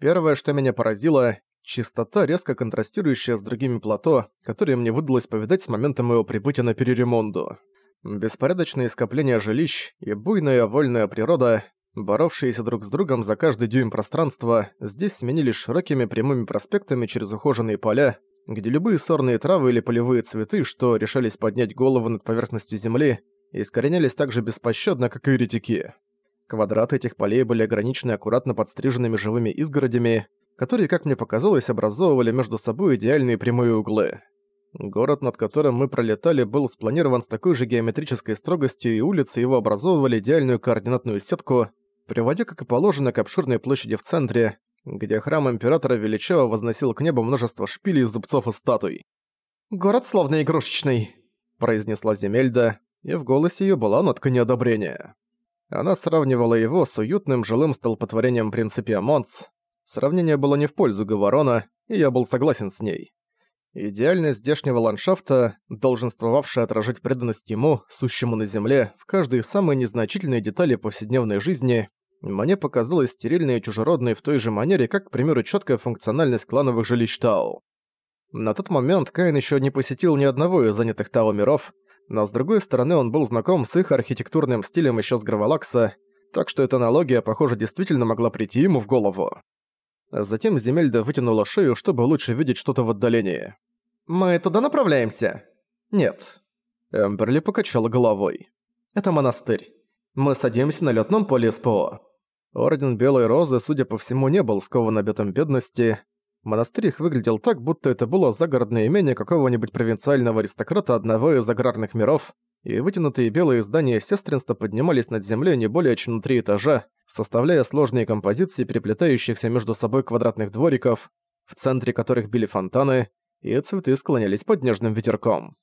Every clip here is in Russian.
Первое, что меня поразило — чистота, резко контрастирующая с другими плато, которые мне выдалось повидать с момента моего прибытия на Переремонду. Беспорядочные скопления жилищ и буйная вольная природа, боровшиеся друг с другом за каждый дюйм пространства, здесь сменились широкими прямыми проспектами через ухоженные поля, где любые сорные травы или полевые цветы, что решались поднять голову над поверхностью земли, искоренялись так же беспощадно, как и ретики. Квадраты этих полей были ограничены аккуратно подстриженными живыми изгородями, которые, как мне показалось, образовывали между собой идеальные прямые углы. Город, над которым мы пролетали, был спланирован с такой же геометрической строгостью, и улицы его образовывали идеальную координатную сетку, приводя, как и положено, к обширной площади в центре, где храм Императора величаво возносил к небу множество шпилей, зубцов и статуй. «Город словно игрушечный», — произнесла Земельда, и в голосе её была нотка неодобрения. Она сравнивала его с уютным жилым столпотворением Принципия Монц. Сравнение было не в пользу Говорона, и я был согласен с ней. Идеальность здешнего ландшафта, долженствовавшая отражать преданность ему, сущему на земле, в каждой самой незначительной детали повседневной жизни, мне показалась стерильной и чужеродной в той же манере, как, к примеру, четкая функциональность клановых жилищ Тау. На тот момент Каин еще не посетил ни одного из занятых Тау миров, но с другой стороны он был знаком с их архитектурным стилем еще с Гравалакса, так что эта аналогия, похоже, действительно могла прийти ему в голову. Затем Земельда вытянула шею, чтобы лучше видеть что-то в отдалении. «Мы туда направляемся?» «Нет». Эмберли покачала головой. «Это монастырь. Мы садимся на лётном поле СПО». Орден Белой Розы, судя по всему, не был скован обетом бедности. Монастырь их выглядел так, будто это было загородное имение какого-нибудь провинциального аристократа одного из аграрных миров, и вытянутые белые здания сестринства поднимались над землей не более чем на три этажа, составляя сложные композиции переплетающихся между собой квадратных двориков, в центре которых били фонтаны, и цветы склонялись под нежным ветерком.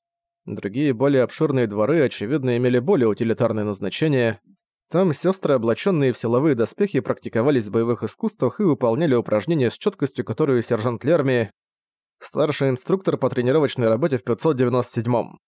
Другие более обширные дворы, очевидно, имели более утилитарное назначение. Там сестры, облаченные в силовые доспехи, практиковались в боевых искусствах и выполняли упражнения с четкостью, которую сержант Лерми, старший инструктор по тренировочной работе в 597-м.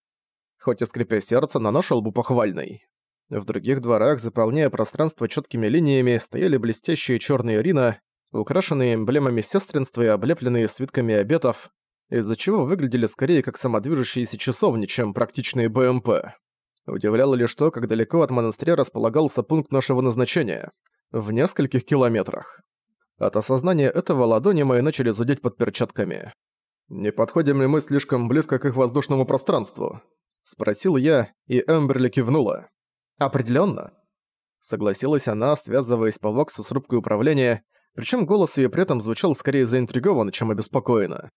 Хоть и скрипя сердце, но нашел бы похвальный. В других дворах, заполняя пространство четкими линиями, стояли блестящие черные рина, украшенные эмблемами сестринства и облепленные свитками обетов, из-за чего выглядели скорее как самодвижущиеся часовни, чем практичные БМП. Удивляло лишь то, как далеко от монастыря располагался пункт нашего назначения. В нескольких километрах. От осознания этого ладони мои начали зудеть под перчатками. «Не подходим ли мы слишком близко к их воздушному пространству?» Спросил я, и Эмберли кивнула. «Определённо». Согласилась она, связываясь по Воксу с рубкой управления, причем голос её при этом звучал скорее заинтригованно, чем обеспокоенно.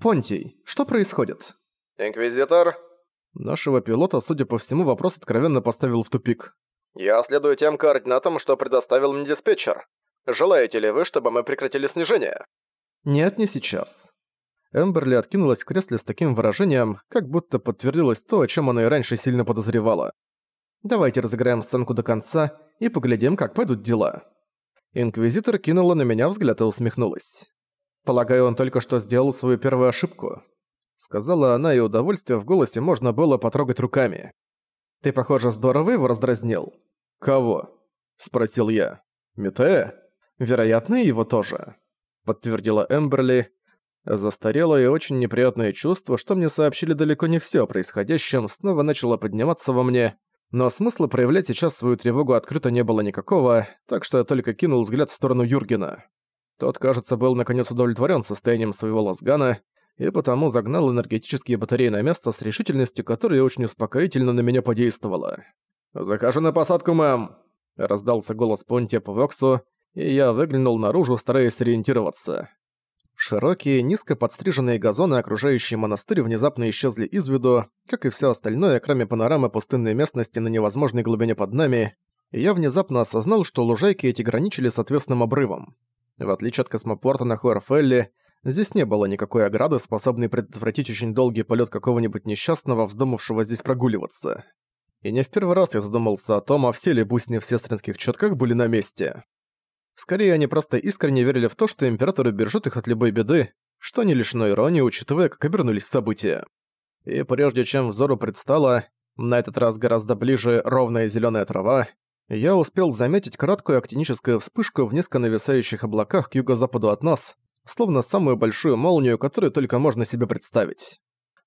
«Понтий, что происходит?» «Инквизитор?» Нашего пилота, судя по всему, вопрос откровенно поставил в тупик. «Я следую тем координатам, что предоставил мне диспетчер. Желаете ли вы, чтобы мы прекратили снижение?» «Нет, не сейчас». Эмберли откинулась в кресле с таким выражением, как будто подтвердилось то, о чем она и раньше сильно подозревала. «Давайте разыграем сценку до конца и поглядим, как пойдут дела». Инквизитор кинула на меня взгляд и усмехнулась. Полагаю, он только что сделал свою первую ошибку. Сказала она, и удовольствие в голосе можно было потрогать руками. Ты, похоже, здорово его раздразнил. Кого? Спросил я. Метея? Вероятно, его тоже. Подтвердила Эмберли. Застарелое и очень неприятное чувство, что мне сообщили далеко не все о происходящем, снова начало подниматься во мне, но смысла проявлять сейчас свою тревогу открыто не было никакого, так что я только кинул взгляд в сторону Юргена. Тот, кажется, был наконец удовлетворен состоянием своего лазгана и потому загнал энергетические батареи на место с решительностью, которая очень успокоительно на меня подействовала. «Захожу на посадку, мэм!» — раздался голос Понтия по Воксу, и я выглянул наружу, стараясь сориентироваться. Широкие, низко подстриженные газоны, окружающие монастырь, внезапно исчезли из виду, как и все остальное, кроме панорамы пустынной местности на невозможной глубине под нами, и я внезапно осознал, что лужайки эти граничили с отвесным обрывом. В отличие от космопорта на Хуэрфелле, здесь не было никакой ограды, способной предотвратить очень долгий полет какого-нибудь несчастного, вздумавшего здесь прогуливаться. И не в первый раз я задумался о том, а все ли бусни в сестринских четках были на месте. Скорее, они просто искренне верили в то, что Император убережет их от любой беды, что не лишено иронии, учитывая, как обернулись события. И прежде чем взору предстала, на этот раз гораздо ближе ровная зеленая трава, Я успел заметить краткую актиническую вспышку в низко нависающих облаках к юго-западу от нас, словно самую большую молнию, которую только можно себе представить.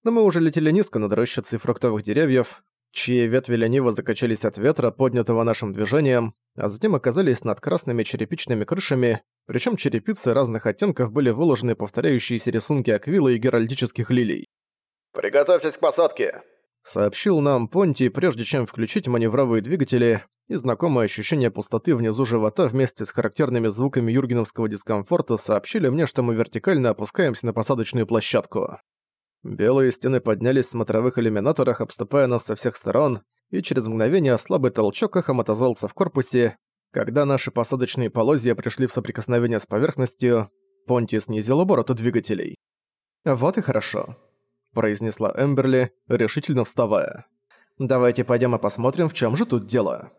Но мы уже летели низко над рощицей фруктовых деревьев, чьи ветви лениво закачались от ветра, поднятого нашим движением, а затем оказались над красными черепичными крышами, причем черепицы разных оттенков были выложены повторяющиеся рисунки аквилы и геральдических лилий. «Приготовьтесь к посадке!» Сообщил нам Понти, прежде чем включить маневровые двигатели, и знакомое ощущение пустоты внизу живота вместе с характерными звуками юргеновского дискомфорта сообщили мне, что мы вертикально опускаемся на посадочную площадку. Белые стены поднялись в смотровых иллюминаторах, обступая нас со всех сторон, и через мгновение слабый толчок эхом отозвался в корпусе. Когда наши посадочные полозья пришли в соприкосновение с поверхностью, Понти снизил обороты двигателей. «Вот и хорошо», — произнесла Эмберли, решительно вставая. «Давайте пойдем и посмотрим, в чем же тут дело».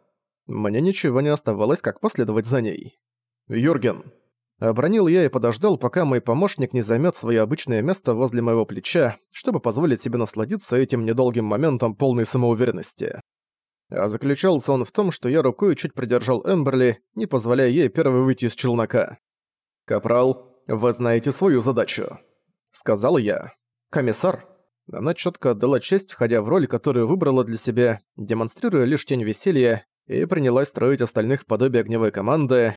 Мне ничего не оставалось, как последовать за ней. «Юрген!» Обронил я и подождал, пока мой помощник не займет свое обычное место возле моего плеча, чтобы позволить себе насладиться этим недолгим моментом полной самоуверенности. А заключался он в том, что я рукой чуть придержал Эмберли, не позволяя ей первой выйти из челнока. «Капрал, вы знаете свою задачу», — сказал я. «Комиссар». Она четко отдала честь, входя в роль, которую выбрала для себя, демонстрируя лишь тень веселья, и принялась строить остальных в подобие огневой команды,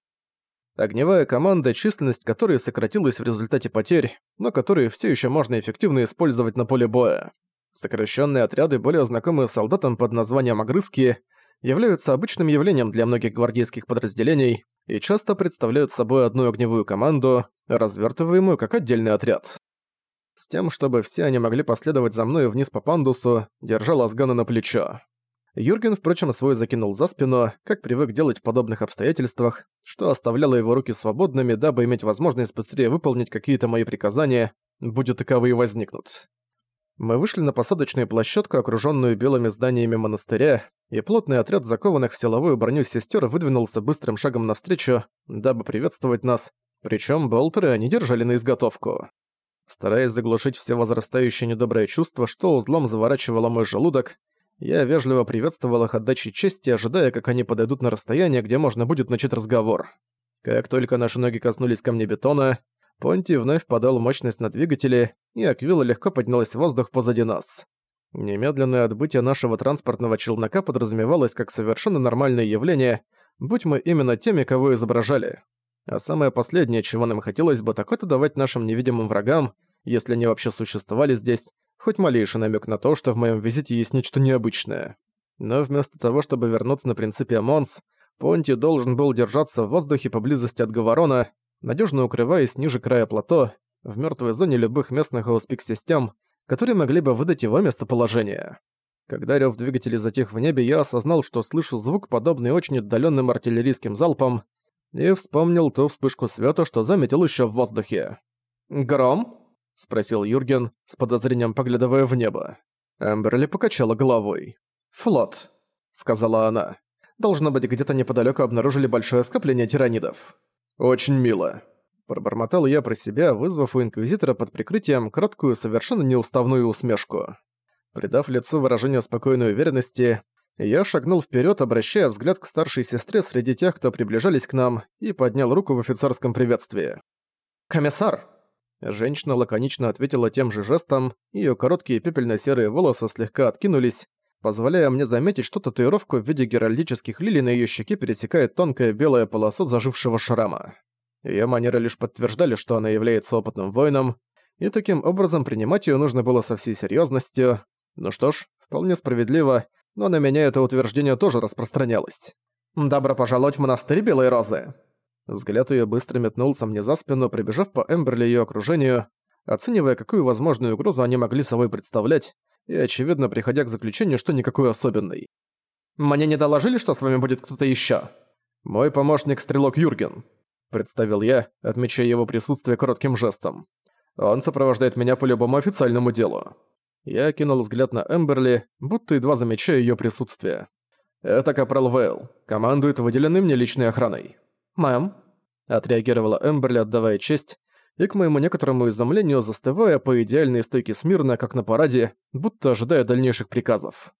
Огневая команда, численность которой сократилась в результате потерь, но которые все еще можно эффективно использовать на поле боя. Сокращенные отряды, более знакомые солдатам под названием «огрызки», являются обычным явлением для многих гвардейских подразделений и часто представляют собой одну огневую команду, развертываемую как отдельный отряд. С тем, чтобы все они могли последовать за мной вниз по пандусу, держал Асгана на плечо. Юрген, впрочем, свой закинул за спину, как привык делать в подобных обстоятельствах, что оставляло его руки свободными, дабы иметь возможность быстрее выполнить какие-то мои приказания, будет таковые возникнут. Мы вышли на посадочную площадку, окруженную белыми зданиями монастыря, и плотный отряд закованных в силовую броню сестер выдвинулся быстрым шагом навстречу, дабы приветствовать нас, причем болтеры они держали на изготовку. Стараясь заглушить все возрастающее недоброе чувство, что узлом заворачивало мой желудок, я вежливо приветствовал их отдачи чести, ожидая, как они подойдут на расстояние, где можно будет начать разговор. Как только наши ноги коснулись камня бетона, Понти вновь подал мощность на двигатели, и Аквила легко поднялась в воздух позади нас. Немедленное отбытие нашего транспортного челнока подразумевалось как совершенно нормальное явление, будь мы именно теми, кого изображали. А самое последнее, чего нам хотелось бы, так это давать нашим невидимым врагам, если они вообще существовали здесь, хоть малейший намек на то, что в моем визите есть нечто необычное. Но вместо того, чтобы вернуться на принципе Монс, Понти должен был держаться в воздухе поблизости от Говорона, надежно укрываясь ниже края плато, в мертвой зоне любых местных ауспик-систем, которые могли бы выдать его местоположение. Когда рев двигателей затих в небе, я осознал, что слышу звук, подобный очень отдаленным артиллерийским залпам, и вспомнил ту вспышку света, что заметил еще в воздухе. «Гром?» — спросил Юрген, с подозрением поглядывая в небо. Эмберли покачала головой. «Флот», — сказала она. «Должно быть, где-то неподалеку обнаружили большое скопление тиранидов». «Очень мило», — пробормотал я про себя, вызвав у Инквизитора под прикрытием краткую, совершенно неуставную усмешку. Придав лицу выражение спокойной уверенности, я шагнул вперед, обращая взгляд к старшей сестре среди тех, кто приближались к нам, и поднял руку в офицерском приветствии. «Комиссар!» Женщина лаконично ответила тем же жестом, её короткие пепельно-серые волосы слегка откинулись, позволяя мне заметить, что татуировку в виде геральдических лилий на её щеке пересекает тонкая белая полоса зажившего шрама. Её манеры лишь подтверждали, что она является опытным воином, и таким образом принимать её нужно было со всей серьёзностью. Ну что ж, вполне справедливо, но на меня это утверждение тоже распространялось. «Добро пожаловать в монастырь Белой Розы!» Взгляд её быстро метнулся мне за спину, прибежав по Эмберли её окружению, оценивая, какую возможную угрозу они могли собой представлять, и, очевидно, приходя к заключению, что никакой особенной. «Мне не доложили, что с вами будет кто-то ещё?» «Мой помощник Стрелок Юрген», — представил я, отмечая его присутствие коротким жестом. «Он сопровождает меня по любому официальному делу». Я кинул взгляд на Эмберли, будто едва замечая её присутствие. «Это Капрал Вейл, командует выделенной мне личной охраной». «Мэм», — отреагировала Эмберли, отдавая честь, и к моему некоторому изумлению застывая по идеальной стойке смирно, как на параде, будто ожидая дальнейших приказов.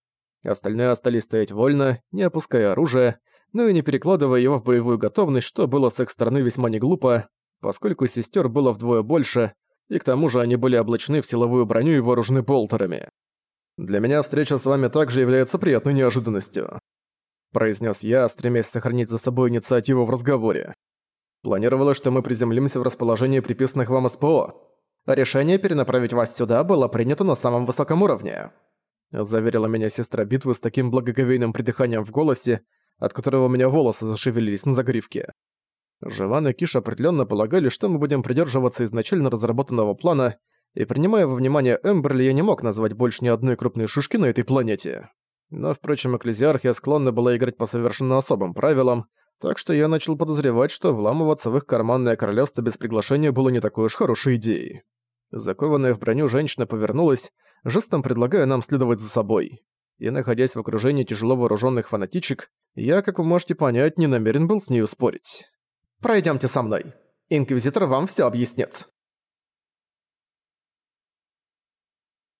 Остальные остались стоять вольно, не опуская оружие, но и не перекладывая его в боевую готовность, что было с их стороны весьма неглупо, поскольку сестер было вдвое больше, и к тому же они были облачены в силовую броню и вооружены болтерами. «Для меня встреча с вами также является приятной неожиданностью», произнес я, стремясь сохранить за собой инициативу в разговоре. Планировала, что мы приземлимся в расположении приписанных вам СПО. Решение перенаправить вас сюда было принято на самом высоком уровне. Заверила меня сестра битвы с таким благоговейным придыханием в голосе, от которого у меня волосы зашевелились на загривке. Живан и Киш определенно полагали, что мы будем придерживаться изначально разработанного плана, и принимая во внимание Эмберли, я не мог назвать больше ни одной крупной шишки на этой планете. Но, впрочем, Экклезиархия склонна была играть по совершенно особым правилам, так что я начал подозревать, что вламываться в их карманное королевство без приглашения было не такой уж хорошей идеей. Закованная в броню женщина повернулась, жестом предлагая нам следовать за собой. И, находясь в окружении тяжело вооруженных фанатичек, я, как вы можете понять, не намерен был с нею спорить. «Пройдёмте со мной. Инквизитор вам всё объяснит».